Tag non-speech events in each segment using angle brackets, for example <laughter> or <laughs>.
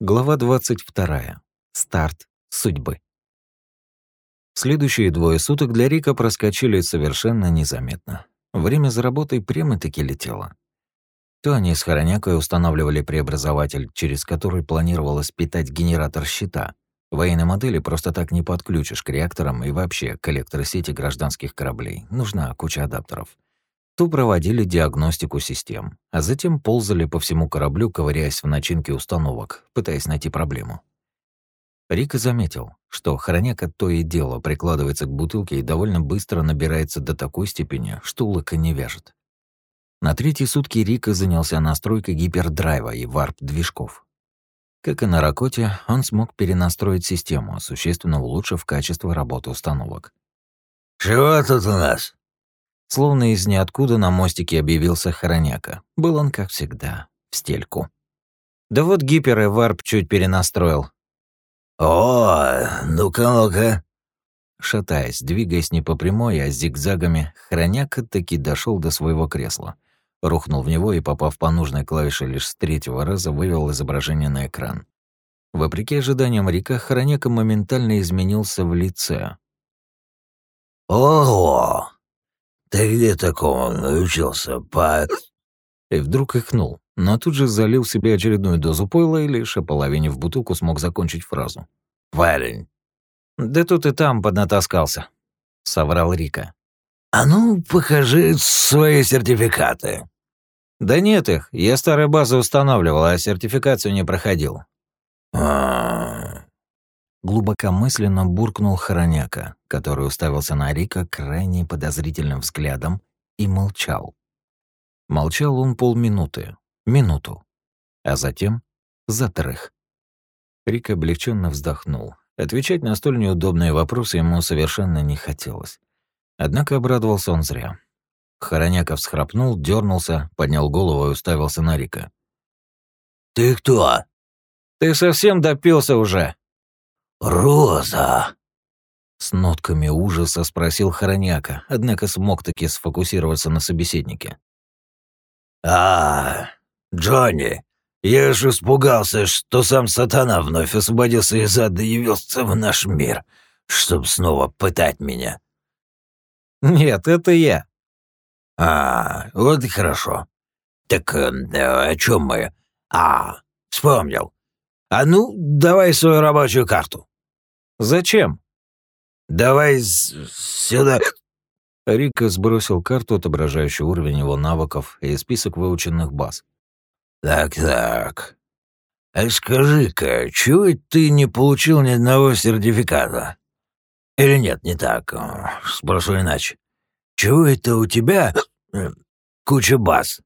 Глава 22. Старт судьбы. Следующие двое суток для Рика проскочили совершенно незаметно. Время за работой прямо-таки летело. То они с Хоронякой устанавливали преобразователь, через который планировалось питать генератор щита. Военной модели просто так не подключишь к реакторам и вообще к электросети гражданских кораблей. Нужна куча адаптеров то проводили диагностику систем, а затем ползали по всему кораблю, ковыряясь в начинке установок, пытаясь найти проблему. Рика заметил, что хроняка то и дело прикладывается к бутылке и довольно быстро набирается до такой степени, что лыка не вяжет. На третьи сутки Рика занялся настройкой гипердрайва и варп-движков. Как и на Ракоте, он смог перенастроить систему, существенно улучшив качество работы установок. «Чего тут у нас?» Словно из ниоткуда на мостике объявился Хороняка. Был он, как всегда, в стельку. Да вот гипер и варп чуть перенастроил. «О, ну-ка, ну-ка». Шатаясь, двигаясь не по прямой, а зигзагами, Хороняка таки дошел до своего кресла. Рухнул в него и, попав по нужной клавише лишь с третьего раза, вывел изображение на экран. Вопреки ожиданиям Рика, Хороняка моментально изменился в лице. «Ого! «Ты где такого научился, па...» И вдруг ихнул, но тут же залил себе очередную дозу пойла и лишь в бутылку смог закончить фразу. «Парень». «Да тут и там поднатаскался», — соврал Рика. «А ну, покажи свои сертификаты». «Да нет их, я старые базы устанавливал, а сертификацию не проходил». «А, Глубокомысленно буркнул Хороняка, который уставился на Рика крайне подозрительным взглядом и молчал. Молчал он полминуты, минуту, а затем затрых. Рик облегченно вздохнул. Отвечать на столь неудобные вопросы ему совершенно не хотелось. Однако обрадовался он зря. Хороняка всхрапнул, дернулся, поднял голову и уставился на Рика. «Ты кто?» «Ты совсем допился уже?» «Роза!» С нотками ужаса спросил Хороняка, однако смог таки сфокусироваться на собеседнике. «А, Джонни, я ж испугался, что сам сатана вновь освободился из ада и явился в наш мир, чтобы снова пытать меня». «Нет, это я». «А, вот и хорошо. Так э, о чем мы? А, вспомнил. А ну, давай свою рабочую карту». «Зачем?» «Давай сюда». Рика сбросил карту, отображающую уровень его навыков и список выученных баз. «Так-так. А скажи-ка, чего ты не получил ни одного сертификата? Или нет, не так. Спрошу иначе. Чего это у тебя э, куча баз?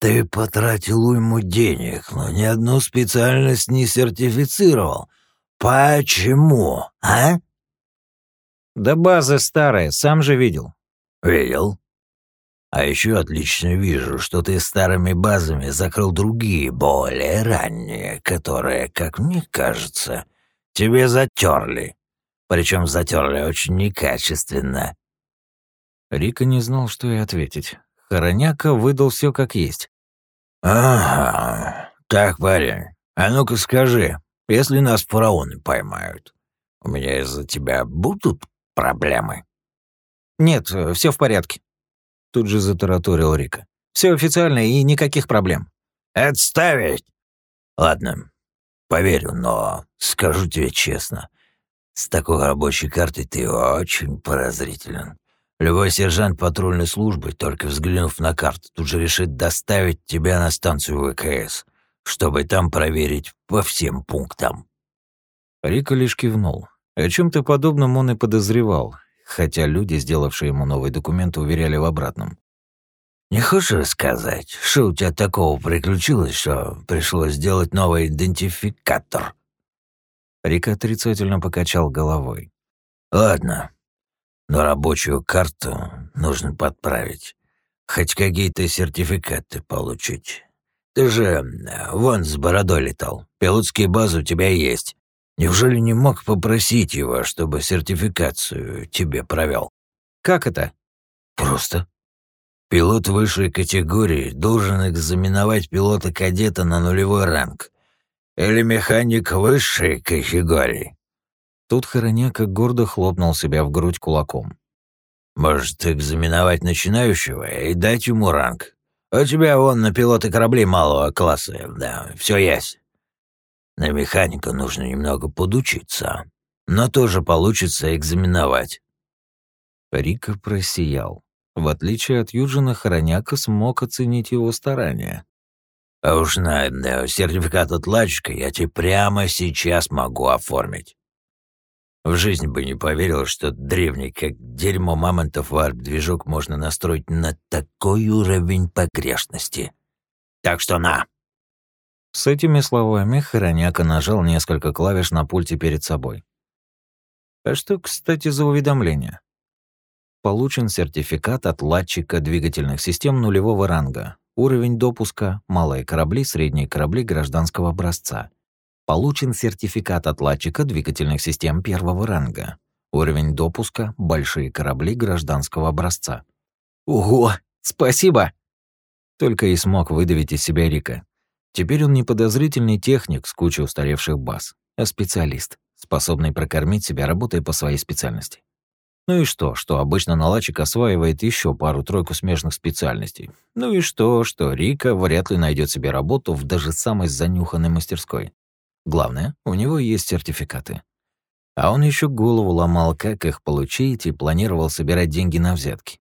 Ты потратил уйму денег, но ни одну специальность не сертифицировал. Почему, а? Да база старая, сам же видел. Видел. А еще отлично вижу, что ты старыми базами закрыл другие, более ранние, которые, как мне кажется, тебе затерли. Причем затерли очень некачественно. Рика не знал, что и ответить. Хороняка выдал все как есть. «Ага. Так, парень, а ну-ка скажи, если нас фараоны поймают, у меня из-за тебя будут проблемы?» «Нет, все в порядке», — тут же затараторил Рика. Все официально и никаких проблем». «Отставить!» «Ладно, поверю, но скажу тебе честно, с такой рабочей картой ты очень подозрителен. Любой сержант патрульной службы, только взглянув на карту, тут же решит доставить тебя на станцию ВКС чтобы там проверить по всем пунктам». Рика лишь кивнул. О чем то подобном он и подозревал, хотя люди, сделавшие ему новый документ, уверяли в обратном. «Не хочешь рассказать, что у тебя такого приключилось, что пришлось сделать новый идентификатор?» Рика отрицательно покачал головой. «Ладно, но рабочую карту нужно подправить. Хоть какие-то сертификаты получить. Ты же э, вон с бородой летал. Пилотские базы у тебя есть. Неужели не мог попросить его, чтобы сертификацию тебе провел? Как это? Просто. Пилот высшей категории должен экзаменовать пилота-кадета на нулевой ранг. Или механик высшей категории?» Тут Хороняка гордо хлопнул себя в грудь кулаком. «Может, экзаменовать начинающего и дать ему ранг? У тебя вон на пилоты кораблей малого класса, да, все есть. На механика нужно немного подучиться, но тоже получится экзаменовать». Рика просиял. В отличие от Юджина, Хороняка смог оценить его старания. «А уж на да, сертификат отладчика я тебе прямо сейчас могу оформить. В жизни бы не поверил, что древний, как дерьмо мамонтов варп-движок можно настроить на такой уровень погрешности. Так что на!» С этими словами Хороняка нажал несколько клавиш на пульте перед собой. А что, кстати, за уведомление? Получен сертификат отладчика двигательных систем нулевого ранга. Уровень допуска – малые корабли, средние корабли гражданского образца. Получен сертификат отладчика двигательных систем первого ранга. Уровень допуска – большие корабли гражданского образца. Ого, спасибо! Только и смог выдавить из себя Рика. Теперь он не подозрительный техник с кучей устаревших баз, а специалист, способный прокормить себя, работая по своей специальности. Ну и что, что обычно наладчик осваивает еще пару-тройку смежных специальностей. Ну и что, что Рика вряд ли найдет себе работу в даже самой занюханной мастерской. Главное, у него есть сертификаты. А он еще голову ломал, как их получить, и планировал собирать деньги на взятки.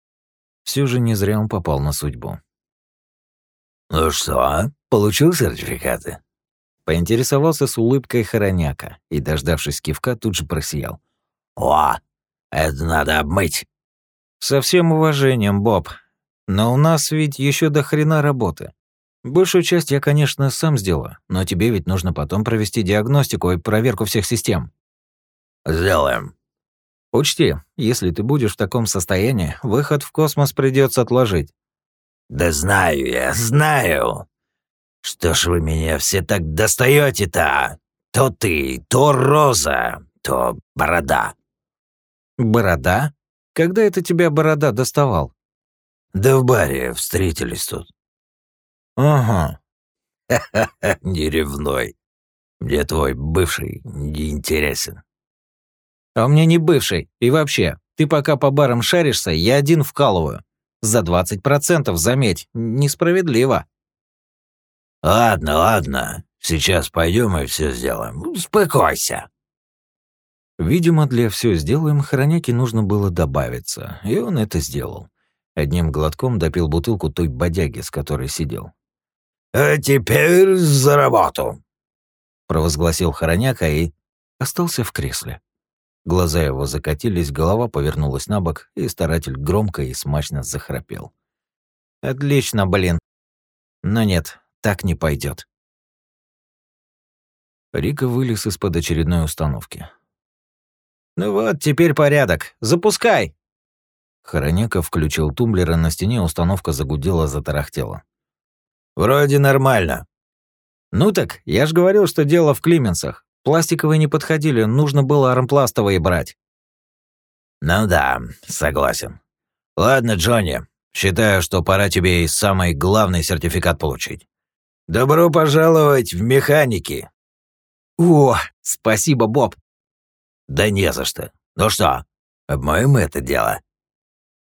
Все же не зря он попал на судьбу. «Ну что, получил сертификаты?» Поинтересовался с улыбкой Хороняка и, дождавшись кивка, тут же просиял. «О, это надо обмыть!» «Со всем уважением, Боб. Но у нас ведь еще до хрена работы. Большую часть я, конечно, сам сделаю, но тебе ведь нужно потом провести диагностику и проверку всех систем. Сделаем. Учти, если ты будешь в таком состоянии, выход в космос придется отложить. Да знаю я, знаю. Что ж вы меня все так достаете-то? То ты, то Роза, то Борода. Борода? Когда это тебя Борода доставал? Да в баре встретились тут. Ага. Ха-ха-ха, <laughs> не ревной. Мне твой бывший не интересен. А меня не бывший. И вообще, ты пока по барам шаришься, я один вкалываю. За 20%, заметь, несправедливо. Ладно, ладно. Сейчас пойдем и все сделаем. Успокойся. Видимо, для все сделаем хроняке нужно было добавиться, и он это сделал. Одним глотком допил бутылку той бодяги, с которой сидел. «А теперь за работу!» Провозгласил Хороняка и остался в кресле. Глаза его закатились, голова повернулась на бок, и старатель громко и смачно захрапел. «Отлично, блин. Но нет, так не пойдет. Рика вылез из-под очередной установки. «Ну вот, теперь порядок. Запускай!» Хороняка включил тумблер, и на стене установка загудела, затарахтела. Вроде нормально. Ну так, я ж говорил, что дело в клименсах. Пластиковые не подходили, нужно было армпластовые брать. Ну да, согласен. Ладно, Джонни, считаю, что пора тебе и самый главный сертификат получить. Добро пожаловать в механики. О, спасибо, Боб. Да не за что. Ну что, обмоем это дело?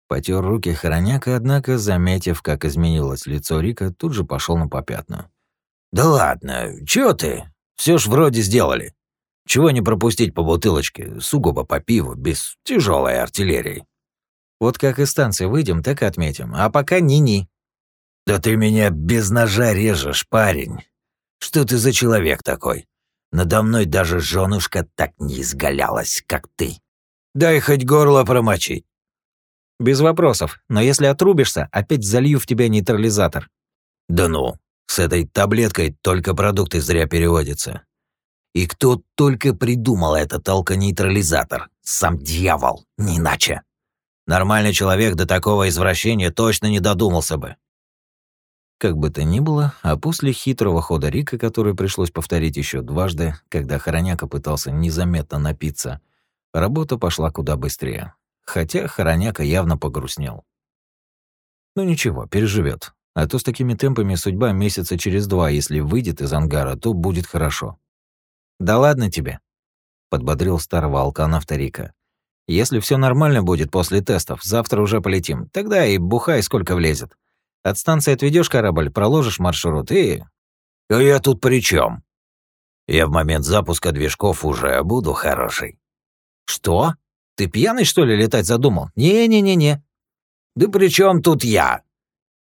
Потер руки хороняка, однако, заметив, как изменилось лицо Рика, тут же пошел на попятную. «Да ладно, чё ты? Все ж вроде сделали. Чего не пропустить по бутылочке, сугубо по пиву, без тяжелой артиллерии?» «Вот как из станции выйдем, так и отметим. А пока ни-ни». «Да ты меня без ножа режешь, парень. Что ты за человек такой? Надо мной даже женушка так не изгалялась, как ты. Дай хоть горло промочить». «Без вопросов, но если отрубишься, опять залью в тебя нейтрализатор». «Да ну, с этой таблеткой только продукты зря переводятся. И кто только придумал этот алконейтрализатор? Сам дьявол, не иначе. Нормальный человек до такого извращения точно не додумался бы». Как бы то ни было, а после хитрого хода Рика, который пришлось повторить еще дважды, когда Хороняка пытался незаметно напиться, работа пошла куда быстрее хотя Хороняка явно погрустнел. Ну ничего, переживет. А то с такими темпами судьба месяца через два, если выйдет из ангара, то будет хорошо. «Да ладно тебе», — подбодрил старого алканавта Рика. «Если все нормально будет после тестов, завтра уже полетим. Тогда и бухай сколько влезет. От станции отведешь корабль, проложишь маршрут и...» «А я тут при чем? Я в момент запуска движков уже буду хороший». «Что? Ты пьяный, что ли, летать задумал? Не-не-не-не». «Да при чем тут я?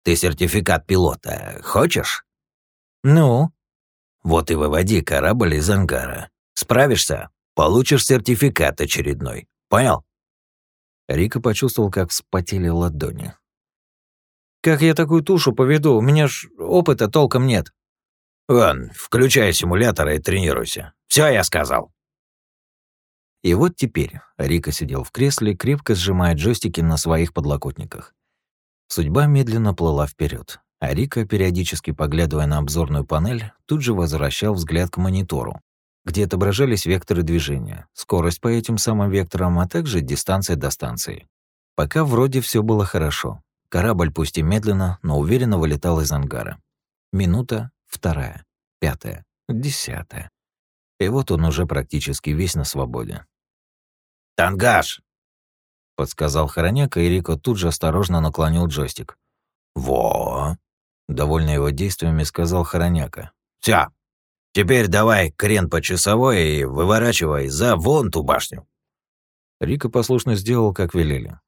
Ты сертификат пилота хочешь?» «Ну?» «Вот и выводи корабль из ангара. Справишься? Получишь сертификат очередной. Понял?» Рика почувствовал, как вспотели ладони. «Как я такую тушу поведу? У меня ж опыта толком нет». «Вон, включай симулятор и тренируйся. Все я сказал». И вот теперь Рика сидел в кресле, крепко сжимая джойстики на своих подлокотниках. Судьба медленно плыла вперед, а Рика, периодически поглядывая на обзорную панель, тут же возвращал взгляд к монитору, где отображались векторы движения, скорость по этим самым векторам, а также дистанция до станции. Пока вроде все было хорошо. Корабль пусть и медленно, но уверенно вылетал из ангара. Минута, вторая, пятая, десятая. И вот он уже практически весь на свободе. «Тангаж!» — подсказал Хороняка, и Рико тут же осторожно наклонил джойстик. «Во!» — довольно его действиями сказал Хороняка. «Всё, теперь давай крен по часовой и выворачивай за вон ту башню». Рика послушно сделал, как велели.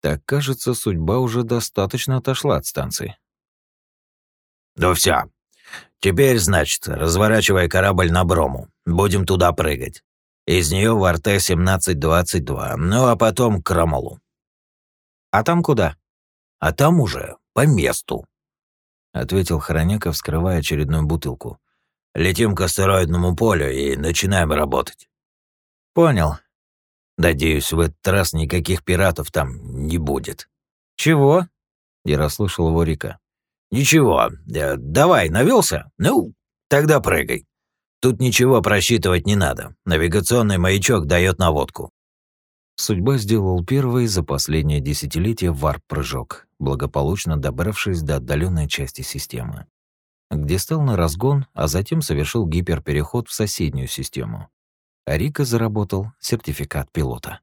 Так, кажется, судьба уже достаточно отошла от станции. «Ну всё, теперь, значит, разворачивай корабль на Брому. Будем туда прыгать. Из нее в РТ-1722, ну а потом к Крамолу. «А там куда?» «А там уже по месту», — ответил Хроняка, вскрывая очередную бутылку. «Летим к астероидному полю и начинаем работать». «Понял». «Надеюсь, в этот раз никаких пиратов там не будет». «Чего?» — не расслышал его Рика. «Ничего. Э, давай, навелся? Ну, тогда прыгай». Тут ничего просчитывать не надо. Навигационный маячок дает наводку. Судьба сделал первый за последнее десятилетие варп-прыжок, благополучно добравшись до отдаленной части системы, где стал на разгон, а затем совершил гиперпереход в соседнюю систему. Рика заработал сертификат пилота.